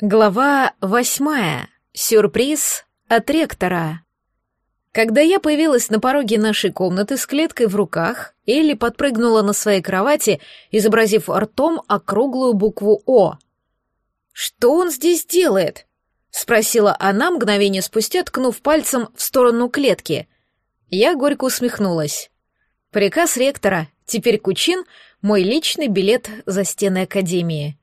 Глава восьмая. Сюрприз от ректора. Когда я появилась на пороге нашей комнаты с клеткой в руках, Элли подпрыгнула на своей кровати, изобразив ртом округлую букву «О». «Что он здесь делает?» — спросила она мгновение спустя, ткнув пальцем в сторону клетки. Я горько усмехнулась. «Приказ ректора. Теперь Кучин — мой личный билет за стены Академии».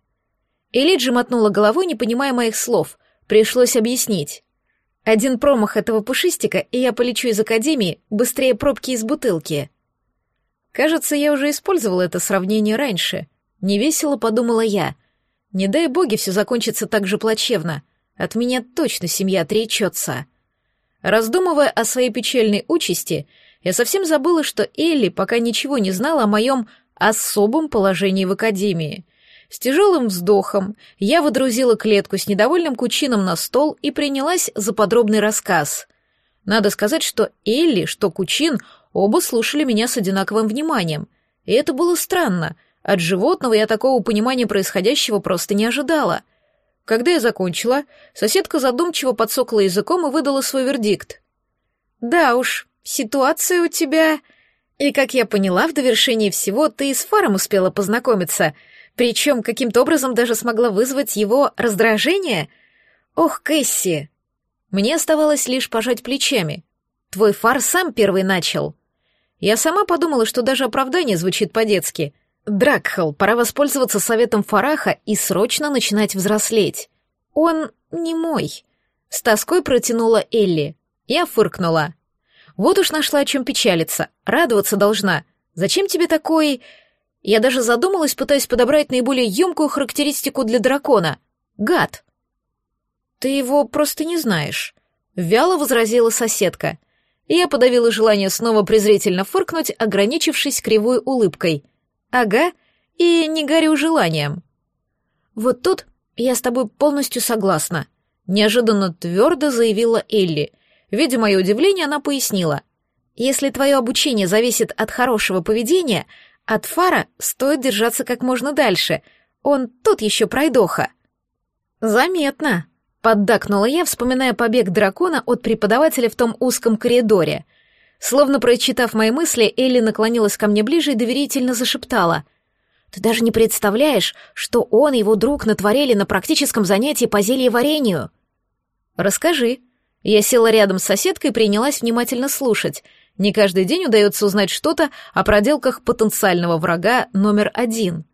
Элиджи мотнула головой, не понимая моих слов. Пришлось объяснить. Один промах этого пушистика, и я полечу из академии быстрее пробки из бутылки. Кажется, я уже использовала это сравнение раньше. Невесело подумала я. Не дай боги, все закончится так же плачевно. От меня точно семья отречется. Раздумывая о своей печальной участи, я совсем забыла, что Элли пока ничего не знала о моем особом положении в академии — с тяжелым вздохом я водрузила клетку с недовольным кучином на стол и принялась за подробный рассказ. Надо сказать, что Элли, что Кучин оба слушали меня с одинаковым вниманием. И это было странно. От животного я такого понимания происходящего просто не ожидала. Когда я закончила, соседка задумчиво подсокла языком и выдала свой вердикт. «Да уж, ситуация у тебя...» И, как я поняла, в довершении всего ты с Фаром успела познакомиться — причем каким-то образом даже смогла вызвать его раздражение? Ох, Кэсси! Мне оставалось лишь пожать плечами. Твой фар сам первый начал. Я сама подумала, что даже оправдание звучит по-детски. Дракхал, пора воспользоваться советом Фараха и срочно начинать взрослеть. Он не мой. С тоской протянула Элли. Я фыркнула. Вот уж нашла о чем печалиться. Радоваться должна. Зачем тебе такой... Я даже задумалась, пытаясь подобрать наиболее емкую характеристику для дракона. Гад. Ты его просто не знаешь. Вяло возразила соседка. Я подавила желание снова презрительно фыркнуть, ограничившись кривой улыбкой. Ага, и не горю желанием. Вот тут я с тобой полностью согласна. Неожиданно твердо заявила Элли. Видя мое удивление, она пояснила. Если твое обучение зависит от хорошего поведения, от Фара стоит держаться как можно дальше. Он тут еще пройдоха. Заметно, поддакнула я, вспоминая побег дракона от преподавателя в том узком коридоре. Словно прочитав мои мысли, Элли наклонилась ко мне ближе и доверительно зашептала. «Ты даже не представляешь, что он и его друг натворили на практическом занятии по зельеварению». «Расскажи». Я села рядом с соседкой и принялась внимательно слушать — не каждый день удается узнать что-то о проделках потенциального врага номер один.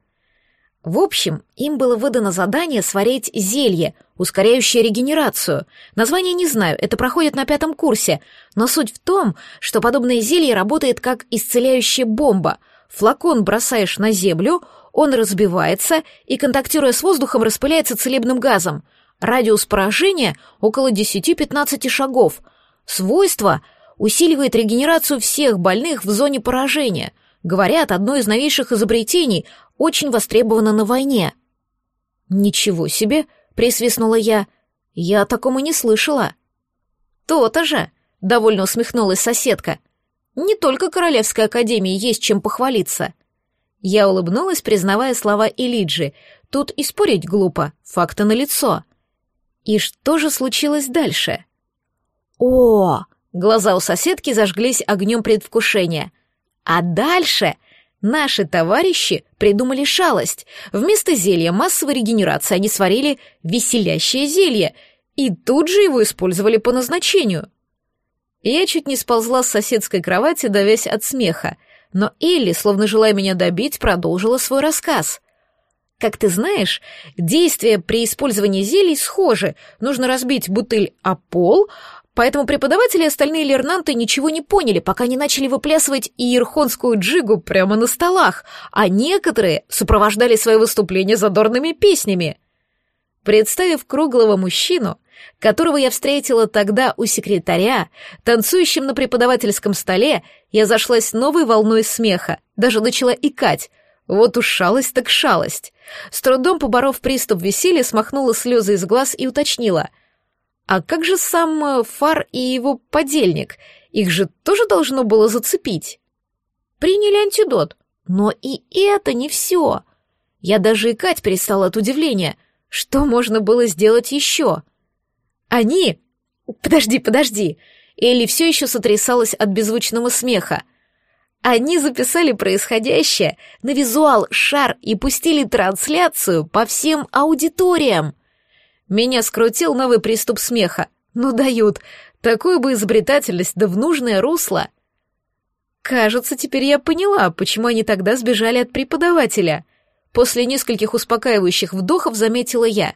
В общем, им было выдано задание сварить зелье, ускоряющее регенерацию. Название не знаю, это проходит на пятом курсе, но суть в том, что подобное зелье работает как исцеляющая бомба. Флакон бросаешь на землю, он разбивается и, контактируя с воздухом, распыляется целебным газом. Радиус поражения около 10-15 шагов. Свойства — усиливает регенерацию всех больных в зоне поражения. Говорят, одно из новейших изобретений очень востребовано на войне. «Ничего себе!» — присвистнула я. «Я о таком и не слышала». «То-то же!» — довольно усмехнулась соседка. «Не только Королевской Академии есть чем похвалиться». Я улыбнулась, признавая слова Элиджи. Тут и спорить глупо, факты налицо. И что же случилось дальше? «О!» Глаза у соседки зажглись огнем предвкушения. А дальше наши товарищи придумали шалость. Вместо зелья массовой регенерации они сварили веселящее зелье и тут же его использовали по назначению. Я чуть не сползла с соседской кровати, давясь от смеха, но Элли, словно желая меня добить, продолжила свой рассказ. Как ты знаешь, действия при использовании зелий схожи. Нужно разбить бутыль о пол, Поэтому преподаватели и остальные лернанты ничего не поняли, пока не начали выплясывать иерхонскую джигу прямо на столах, а некоторые сопровождали свои выступления задорными песнями. Представив круглого мужчину, которого я встретила тогда у секретаря, танцующим на преподавательском столе, я зашлась новой волной смеха, даже начала икать. Вот уж шалость так шалость. С трудом поборов приступ веселья, смахнула слезы из глаз и уточнила — а как же сам э, Фар и его подельник? Их же тоже должно было зацепить. Приняли антидот, но и это не все. Я даже икать перестала от удивления. Что можно было сделать еще? Они... Подожди, подожди. Элли все еще сотрясалась от беззвучного смеха. Они записали происходящее на визуал, шар и пустили трансляцию по всем аудиториям. Меня скрутил новый приступ смеха. Ну дают, такую бы изобретательность да в нужное русло. Кажется, теперь я поняла, почему они тогда сбежали от преподавателя. После нескольких успокаивающих вдохов заметила я.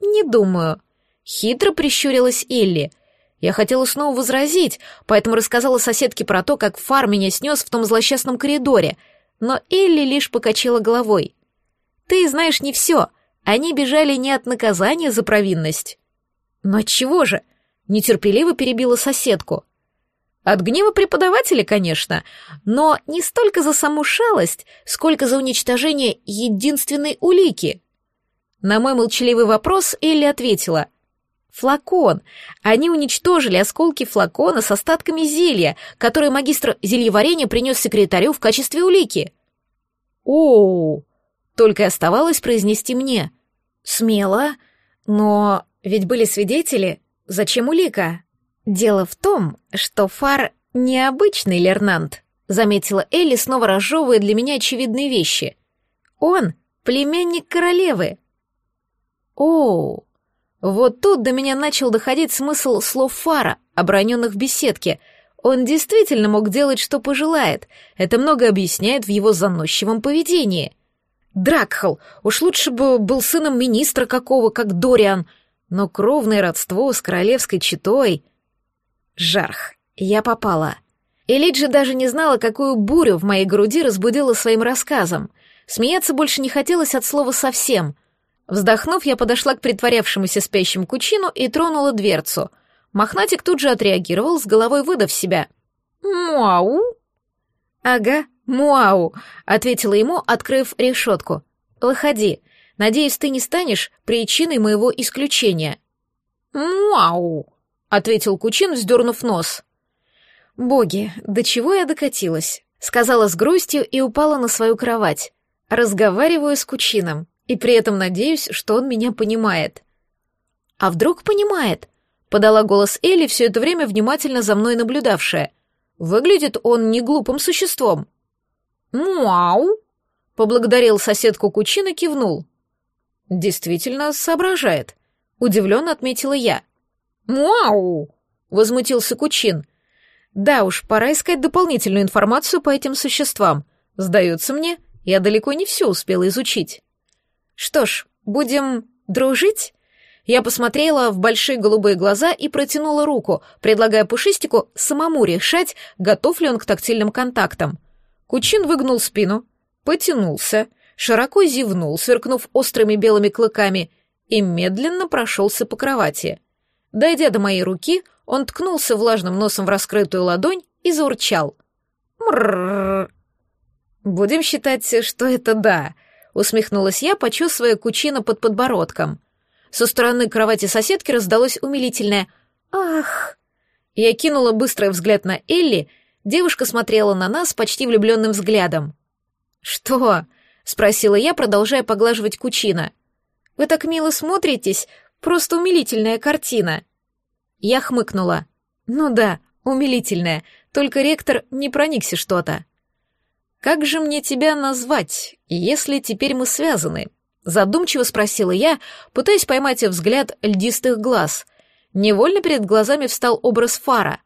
Не думаю. Хитро прищурилась Элли — я хотела снова возразить, поэтому рассказала соседке про то, как Фар меня снес в том злосчастном коридоре, но Элли лишь покачала головой. «Ты знаешь не все. Они бежали не от наказания за провинность». «Но чего же?» — нетерпеливо перебила соседку. «От гнева преподавателя, конечно, но не столько за саму шалость, сколько за уничтожение единственной улики». На мой молчаливый вопрос Элли ответила — Флакон. Они уничтожили осколки флакона с остатками зелья, которые магистр зельеварения принес секретарю в качестве улики. О, только и оставалось произнести мне. Смело, но ведь были свидетели. Зачем улика? Дело в том, что Фар необычный Лернант, заметила Элли, снова разжевывая для меня очевидные вещи. Он племянник королевы. О, вот тут до меня начал доходить смысл слов Фара, оброненных в беседке. Он действительно мог делать, что пожелает. Это много объясняет в его заносчивом поведении. Дракхал, уж лучше бы был сыном министра какого, как Дориан, но кровное родство с королевской четой... Жарх, я попала. Элиджи даже не знала, какую бурю в моей груди разбудила своим рассказом. Смеяться больше не хотелось от слова совсем — Вздохнув, я подошла к притворявшемуся спящему кучину и тронула дверцу. Мохнатик тут же отреагировал, с головой выдав себя. «Муау?» «Ага, муау», — ответила ему, открыв решетку. «Выходи. Надеюсь, ты не станешь причиной моего исключения». «Муау», — ответил Кучин, вздернув нос. «Боги, до чего я докатилась?» — сказала с грустью и упала на свою кровать. Разговариваю с Кучином и при этом надеюсь, что он меня понимает. А вдруг понимает? Подала голос Элли, все это время внимательно за мной наблюдавшая. Выглядит он не глупым существом. «Муау!» — поблагодарил соседку Кучин и кивнул. «Действительно соображает», — удивленно отметила я. «Муау!» — возмутился Кучин. «Да уж, пора искать дополнительную информацию по этим существам. Сдается мне, я далеко не все успела изучить». Что ж, будем дружить? Я посмотрела в большие голубые глаза и протянула руку, предлагая Пушистику самому решать, готов ли он к тактильным контактам. Кучин выгнул спину, потянулся, широко зевнул, сверкнув острыми белыми клыками, и медленно прошелся по кровати. Дойдя до моей руки, он ткнулся влажным носом в раскрытую ладонь и заурчал. «Мррррр!» «Будем считать, что это да», усмехнулась я, почувствуя кучину под подбородком. Со стороны кровати соседки раздалось умилительное «Ах!». Я кинула быстрый взгляд на Элли, девушка смотрела на нас почти влюбленным взглядом. «Что?» — спросила я, продолжая поглаживать кучина. «Вы так мило смотритесь, просто умилительная картина». Я хмыкнула. «Ну да, умилительная, только ректор не проникся что-то». «Как же мне тебя назвать, если теперь мы связаны?» Задумчиво спросила я, пытаясь поймать взгляд льдистых глаз. Невольно перед глазами встал образ фара.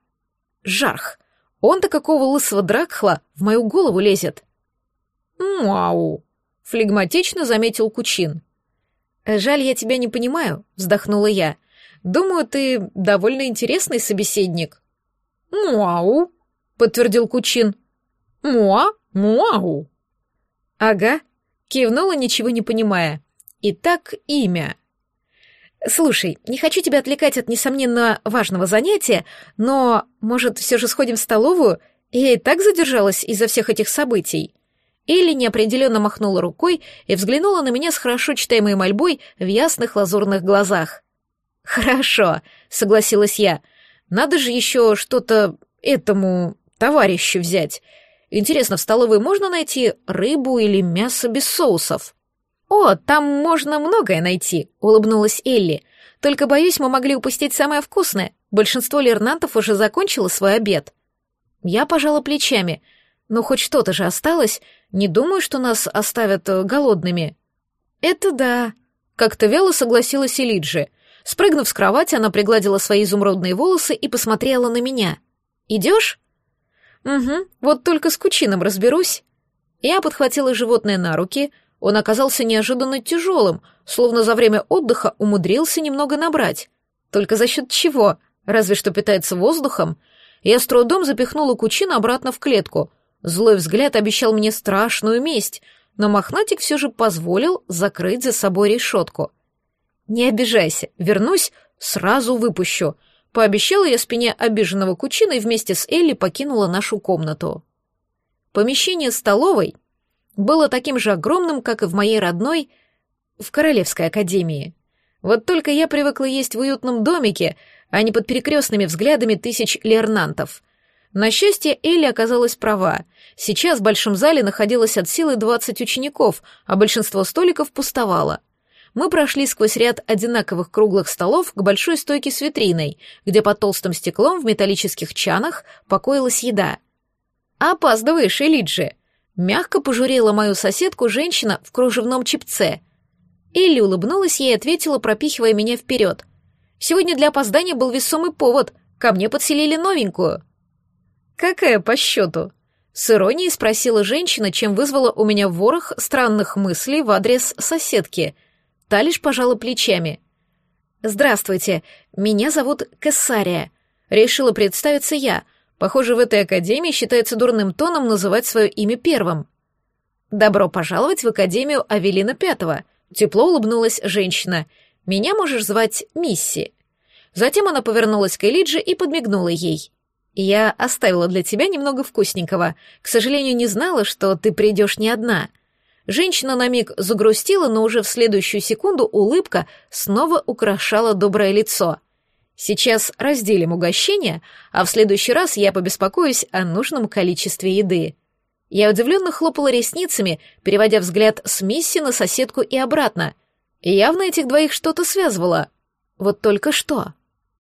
Жарх. Он-то какого лысого дракхла в мою голову лезет. «Муау!» — флегматично заметил Кучин. «Жаль, я тебя не понимаю», — вздохнула я. «Думаю, ты довольно интересный собеседник». «Муау!» — подтвердил Кучин. «Муа?» «Муау!» «Ага», — кивнула, ничего не понимая. «Итак, имя». «Слушай, не хочу тебя отвлекать от несомненно важного занятия, но, может, все же сходим в столовую? Я и так задержалась из-за всех этих событий». Или неопределенно махнула рукой и взглянула на меня с хорошо читаемой мольбой в ясных лазурных глазах. «Хорошо», — согласилась я. «Надо же еще что-то этому товарищу взять. Интересно, в столовой можно найти рыбу или мясо без соусов? «О, там можно многое найти», — улыбнулась Элли. «Только, боюсь, мы могли упустить самое вкусное. Большинство лернантов уже закончило свой обед». Я пожала плечами. «Но хоть что-то же осталось. Не думаю, что нас оставят э, голодными». «Это да», — как-то вяло согласилась Элиджи. Спрыгнув с кровати, она пригладила свои изумрудные волосы и посмотрела на меня. «Идешь?» «Угу, вот только с кучином разберусь». Я подхватила животное на руки, он оказался неожиданно тяжелым, словно за время отдыха умудрился немного набрать. Только за счет чего? Разве что питается воздухом? Я с трудом запихнула кучина обратно в клетку. Злой взгляд обещал мне страшную месть, но мохнатик все же позволил закрыть за собой решетку. «Не обижайся, вернусь, сразу выпущу», — пообещала я спине обиженного кучина и вместе с Элли покинула нашу комнату. Помещение столовой было таким же огромным, как и в моей родной, в Королевской академии. Вот только я привыкла есть в уютном домике, а не под перекрестными взглядами тысяч лернантов. На счастье, Элли оказалась права. Сейчас в большом зале находилось от силы 20 учеников, а большинство столиков пустовало — мы прошли сквозь ряд одинаковых круглых столов к большой стойке с витриной, где под толстым стеклом в металлических чанах покоилась еда. «Опаздываешь, Элиджи!» Мягко пожурила мою соседку женщина в кружевном чипце. Элли улыбнулась ей и ответила, пропихивая меня вперед. «Сегодня для опоздания был весомый повод. Ко мне подселили новенькую». «Какая по счету?» С иронией спросила женщина, чем вызвала у меня ворох странных мыслей в адрес соседки — Та лишь пожала плечами. «Здравствуйте, меня зовут Кессария. Решила представиться я. Похоже, в этой академии считается дурным тоном называть свое имя первым». «Добро пожаловать в Академию Авелина Пятого», — тепло улыбнулась женщина. «Меня можешь звать Мисси». Затем она повернулась к Элидже и подмигнула ей. «Я оставила для тебя немного вкусненького. К сожалению, не знала, что ты придешь не одна». Женщина на миг загрустила, но уже в следующую секунду улыбка снова украшала доброе лицо. Сейчас разделим угощение, а в следующий раз я побеспокоюсь о нужном количестве еды. Я удивленно хлопала ресницами, переводя взгляд с Мисси на соседку и обратно. Явно этих двоих что-то связывало. Вот только что.